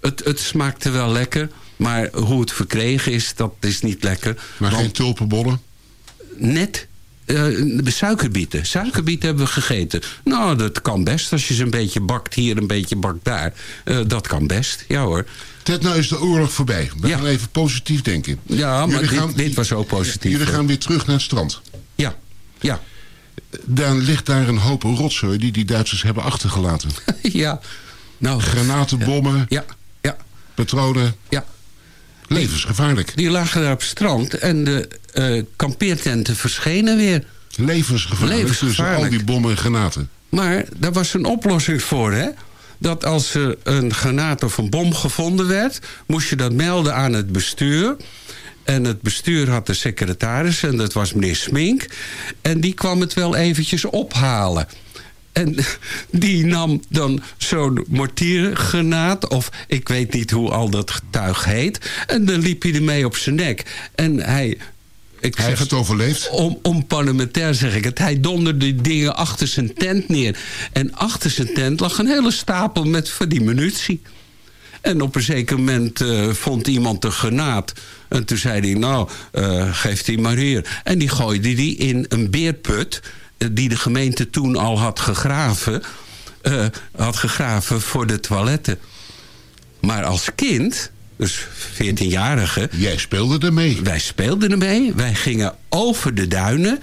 het, het smaakte wel lekker. Maar hoe het verkregen is, dat is niet lekker. Maar Want geen tulpenbollen? net eh, suikerbieten. Suikerbieten hebben we gegeten. Nou, dat kan best. Als je ze een beetje bakt hier, een beetje bakt daar. Eh, dat kan best, ja hoor. Ted, nou is de oorlog voorbij. We gaan even positief denken. Ja, maar dit, dit was ook positief. Jullie hoor. gaan weer terug naar het strand. Ja, ja. Dan ligt daar een hoop rotzooi die die Duitsers hebben achtergelaten. ja. Nou, Granatenbommen, ja, ja, patronen. ja. Levensgevaarlijk. Die lagen daar op het strand en de eh, kampeertenten verschenen weer. Levensgevaarlijk. Levensgevaarlijk. Tussen al die bommen en granaten. Maar daar was een oplossing voor, hè? Dat als er een granaat of een bom gevonden werd... moest je dat melden aan het bestuur. En het bestuur had de secretaris, en dat was meneer Smink. En die kwam het wel eventjes ophalen. En die nam dan zo'n mortiergranaat... of ik weet niet hoe al dat getuig heet... en dan liep hij ermee op zijn nek. En hij... Ik Hij zeg heeft het overleefd. om, onparlementair zeg ik het. Hij donderde die dingen achter zijn tent neer. En achter zijn tent lag een hele stapel met van die munitie. En op een zeker moment eh, vond iemand een granaat. En toen zei hij, nou, eh, geef die maar hier. En die gooide die in een beerput... eh, die de gemeente toen al had gegraven... had gegraven voor de toiletten. Maar als kind, dus 14-jarige... Jij speelde ermee. Wij speelden ermee. Wij gingen over de duinen.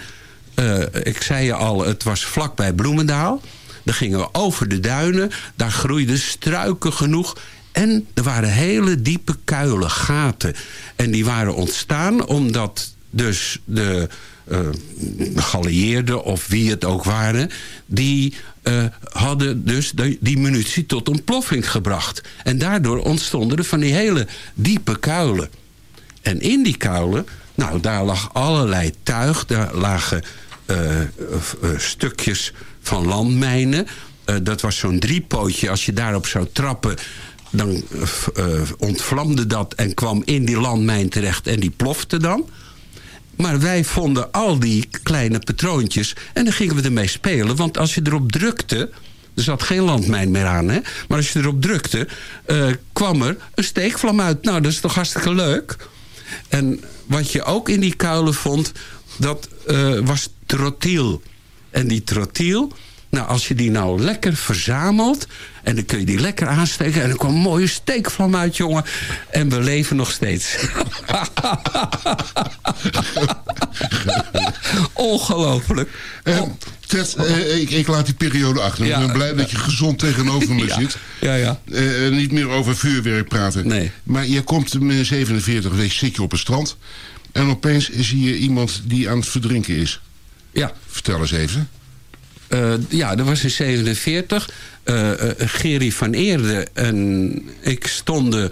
Eh, ik zei je al, het was vlakbij Bloemendaal. Dan gingen we over de duinen. Daar groeiden struiken genoeg. En er waren hele diepe kuilen, gaten. En die waren ontstaan omdat dus de eh, geallieerden of wie het ook waren... die eh, hadden dus die, die munitie tot ontploffing gebracht. En daardoor ontstonden er van die hele diepe kuilen. En in die kuilen, nou, daar lag allerlei tuig. Daar lagen eh, eh, stukjes van landmijnen. Dat was zo'n driepootje. Als je daarop zou trappen, dan ontvlamde dat... en kwam in die landmijn terecht en die plofte dan. Maar wij vonden al die kleine patroontjes... en dan gingen we ermee spelen. Want als je erop drukte... Er zat geen landmijn meer aan, hè? Maar als je erop drukte, eh, kwam er een steekvlam uit. Nou, dat is toch hartstikke leuk? En wat je ook in die kuilen vond, dat eh, was trotiel. En die trotiel, nou, als je die nou lekker verzamelt... en dan kun je die lekker aansteken... en er kwam een mooie steekvlam uit, jongen. En we leven nog steeds. Ongelooflijk. Eh, Ted, eh, ik, ik laat die periode achter. Ja. Ik ben blij dat je gezond tegenover me zit. Ja, ja. Eh, eh, niet meer over vuurwerk praten. Nee. Maar je komt met 47 week zit je op het strand. En opeens zie je iemand die aan het verdrinken is. Ja. Vertel eens even. Ja, dat was in 47. Eh, eh, Gerry van Eerde en ik stonden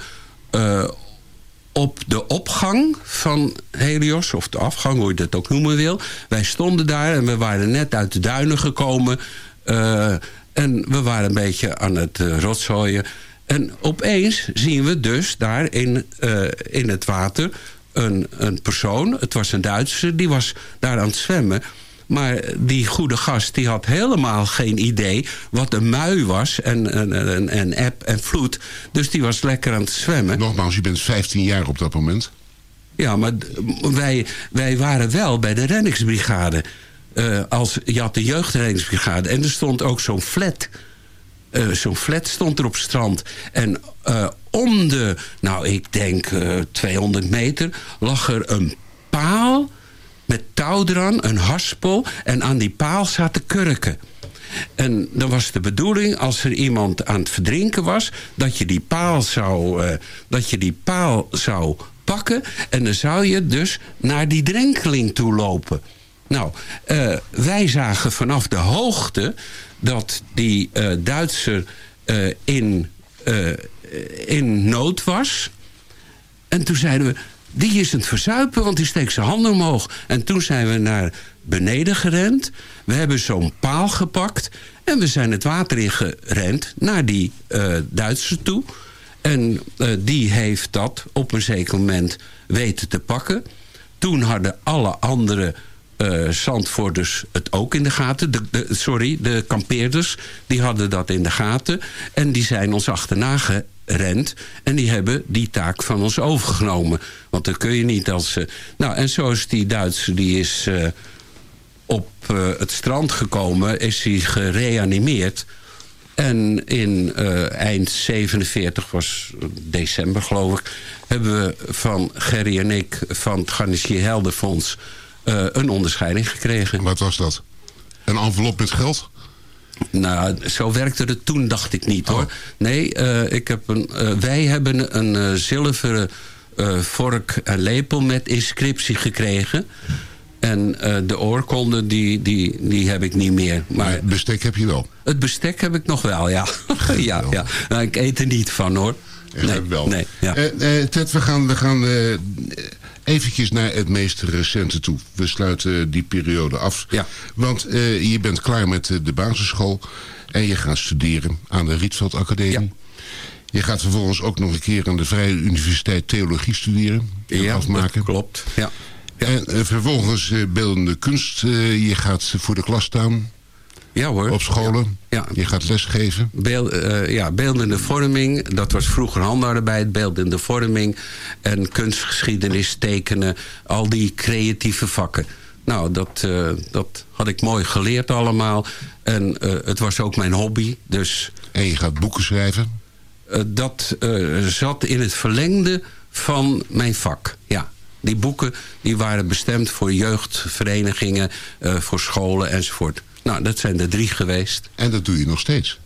op de opgang van Helios. Of de afgang, hoe je dat ook noemen wil. Wij stonden daar en we waren net uit de duinen gekomen. Eh, en we waren een beetje aan het uh, rotzooien. En opeens zien we dus daar in, eh, in het water... een, een persoon, het was een Duitser, die was daar aan het zwemmen. Maar die goede gast die had helemaal geen idee wat een mui was en, en, en, en eb en vloed. Dus die was lekker aan het zwemmen. Nogmaals, je bent 15 jaar op dat moment. Ja, maar wij, wij waren wel bij de reddingsbrigade. Eh, als, je had de jeugdreddingsbrigade en er stond ook zo'n flat. Eh, zo'n flat stond er op het strand. En eh, om de, nou ik denk eh, 200 meter, lag er een paal met touw eraan, een haspel. En aan die paal zaten kurken. En dan was de bedoeling, als er iemand aan het verdrinken was... dat je die paal zou, eh, dat je die paal zou pakken... en dan zou je dus naar die drenkeling toe lopen. Nou, eh, wij zagen vanaf de hoogte dat die eh, Duitser in, in nood was... En toen zeiden we, die is aan het verzuipen, want die steekt zijn handen omhoog. En toen zijn we naar beneden gerend. We hebben zo'n paal gepakt. En we zijn het water in gerend naar die eh Duitser toe. En eh, die heeft dat op een zeker moment weten te pakken. Toen hadden alle andere eh Zandvoorters het ook in de gaten. De, sorry, de kampeerders, die hadden dat in de gaten. En die zijn ons achterna gerend. En die hebben die taak van ons overgenomen. Want dan kun je niet als... eh, nou, en zo is die Duitser, die is eh, op eh, het strand gekomen... is hij gereanimeerd... En in eind 47, was december geloof ik... hebben we van Gerry en ik van het Garnissier Heldenfonds... een onderscheiding gekregen. Wat was dat? Een envelop met geld? Nou, zo werkte het toen, dacht ik niet hoor. Nee, eh, ik heb een, eh, wij hebben een eh, zilveren vork en lepel met inscriptie gekregen. En de oorkonde, die, die, die heb ik niet meer. Maar bestek heb je wel? Het bestek heb ik nog wel, ja. ja, ja. Nou, ik eet er niet van hoor. Nee, wel. nee, ja. Ted, we gaan, we gaan eventjes naar het meest recente toe. We sluiten die periode af. Ja. Want eh, je bent klaar met eh, de basisschool en je gaat studeren aan de Rietveld Academie. Je gaat vervolgens ook nog een keer aan de Vrije Universiteit Theologie studeren. en Ja, afmaken. dat klopt. Ja. En eh, vervolgens beeldende kunst. je gaat voor de klas staan. Ja hoor. Op scholen. Ja. Je gaat lesgeven. Eh, ja, beeldende vorming, dat was vroeger handarbeid, beeldende vorming en kunstgeschiedenis, tekenen, al die creatieve vakken. Nou, dat, eh, dat had ik mooi geleerd allemaal. En eh, het was ook mijn hobby, dus... En je gaat boeken schrijven? Dat zat in het verlengde van mijn vak, ja. Die boeken die waren bestemd voor jeugdverenigingen, voor scholen enzovoort. Nou, dat zijn er drie geweest. En dat doe je nog steeds?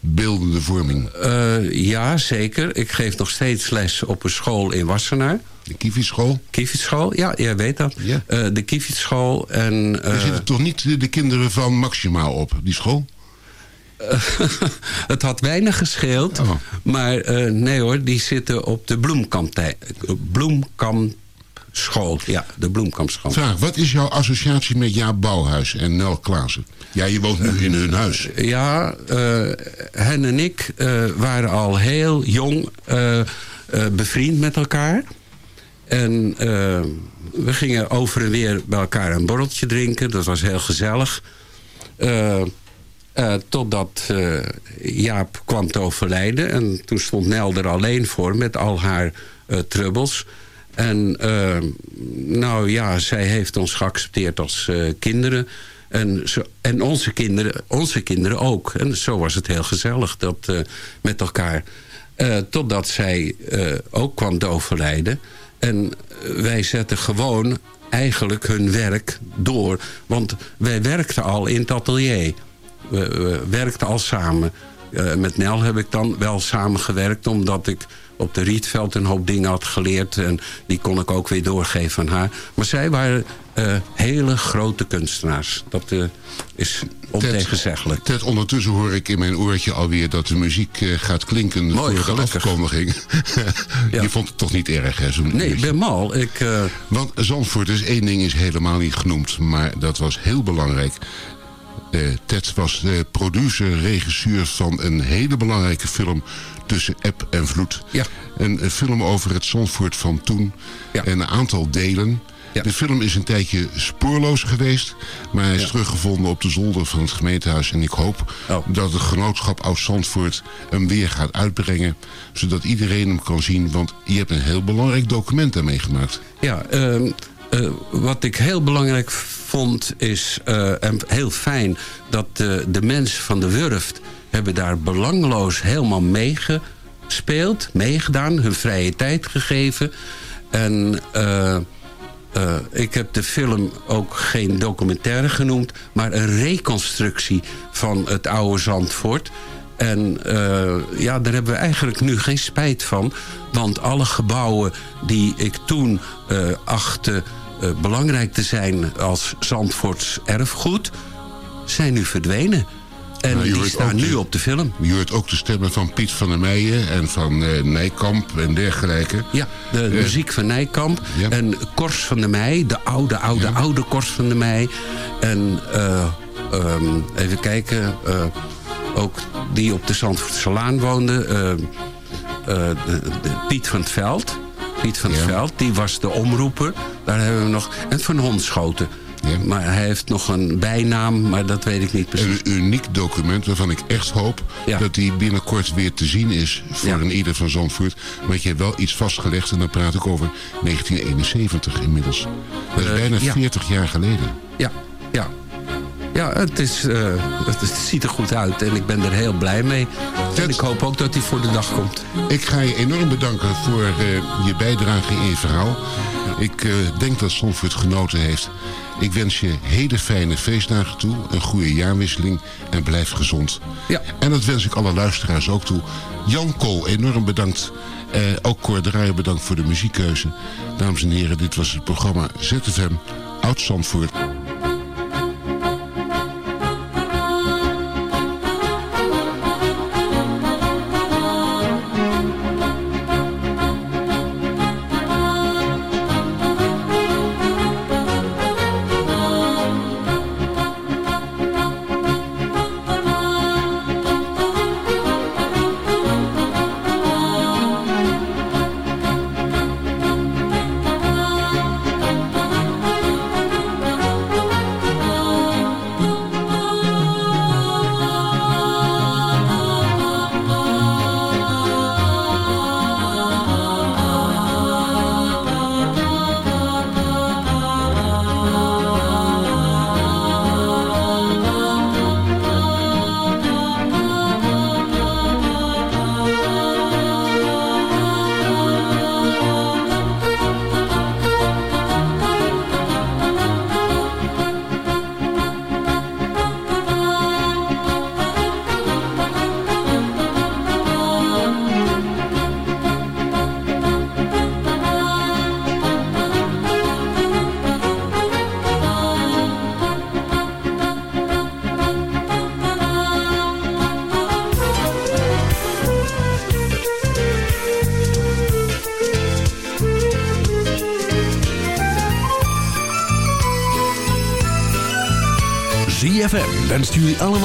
Beeldende vorming? Eh, ja, zeker. Ik geef nog steeds les op een school in Wassenaar. De Kievitschool? Kievitschool, ja, jij weet dat. Ja. Eh, de Kievitschool en... eh, Er zitten toch niet de kinderen van Maxima op, die school? het had weinig gescheeld. Oh. Maar eh, nee hoor, die zitten op de Bloemkamp, Bloemkampschool. Ja, de Bloemkampschool. Vraag, wat is jouw associatie met Jaap Bouwhuis en Nel Klaassen? Ja, je woont nu in hun huis. Ja, eh, hen en ik eh, waren al heel jong eh, eh, bevriend met elkaar. En eh, we gingen over en weer bij elkaar een borreltje drinken. Dat was heel gezellig. Eh, eh, totdat eh, Jaap kwam te overlijden. En toen stond Nel er alleen voor met al haar eh trubbels. En eh, nou ja, zij heeft ons geaccepteerd als eh, kinderen. En, en onze, kinderen, onze kinderen ook. En zo was het heel gezellig dat, eh, met elkaar. Totdat zij ook kwam overlijden. En wij zetten gewoon eigenlijk hun werk door. Want wij werkten al in het atelier. We, we werkten al samen. Met Nel heb ik dan wel samengewerkt... omdat ik op de Rietveld een hoop dingen had geleerd. En die kon ik ook weer doorgeven aan haar. Maar zij waren eh, hele grote kunstenaars. Dat eh, is ontegenzeggelijk. Ted, ondertussen hoor ik in mijn oortje alweer dat de muziek eh, gaat klinken Mooi, voor de afkondiging. Je vond het toch niet erg, hè? Nee, ik ben mal. Ik, Want Zandvoort is één ding is helemaal niet genoemd, maar dat was heel belangrijk. Eh, Ted was de producer, regisseur van een hele belangrijke film tussen eb en vloed. Ja. Een, film over het Zandvoort van toen. Ja. En een aantal delen. Ja. De film is een tijdje spoorloos geweest. Maar hij is Ja. teruggevonden op de zolder van het gemeentehuis. En ik hoop Oh. dat het genootschap Oud-Zandvoort hem weer gaat uitbrengen. Zodat iedereen hem kan zien. Want je hebt een heel belangrijk document daarmee gemaakt. Ja, ehm, eh, wat ik heel belangrijk vond is, eh, en heel fijn... dat de, de mensen van de Wurft hebben daar belangloos helemaal meegespeeld, meegedaan, hun vrije tijd gegeven. En eh, ik heb de film ook geen documentaire genoemd... maar een reconstructie van het oude Zandvoort... En ja, daar hebben we eigenlijk nu geen spijt van. Want alle gebouwen die ik toen achtte belangrijk te zijn als Zandvoorts erfgoed... zijn nu verdwenen. En Nou, die staan nu de- op de film. Je hoort ook de stemmen van Piet van der Meijen en van eh, Nijkamp en dergelijke. Ja, de Eh, muziek van Nijkamp. Ja. En Kors van der Meij, de oude, oude, Ja. oude Kors van der Meij. En eh, ehm, even kijken, eh, ook die op de Zandvoortse Laan woonde. eh, eh, de- de Piet van het Veld. Piet van het Ja. Veld, die was de omroeper. Daar hebben we nog. En Van Hondschoten. Ja. Maar hij heeft nog een bijnaam, maar dat weet ik niet precies. Een uniek document waarvan ik echt hoop Ja. dat die binnenkort weer te zien is voor Ja. een ieder van Zandvoort. Want je hebt wel iets vastgelegd en dan praat ik over 1971 inmiddels. Dat is Eh, bijna ja. 40 jaar geleden. Ja, ja. Ja, het, is, eh, het, het ziet er goed uit en ik ben er heel blij mee. En ik hoop ook dat hij voor de dag komt. Ik ga je enorm bedanken voor eh, je bijdrage in je verhaal. Ik eh, denk dat Zandvoort genoten heeft. Ik wens je hele fijne feestdagen toe, een goede jaarwisseling en blijf gezond. Ja. En dat wens ik alle luisteraars ook toe. Jan Kool, enorm bedankt. Eh, ook Cor Draaier bedankt voor de muziekkeuze. Dames en heren, dit was het programma ZFM Oud Zandvoort.